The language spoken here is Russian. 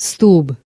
столб.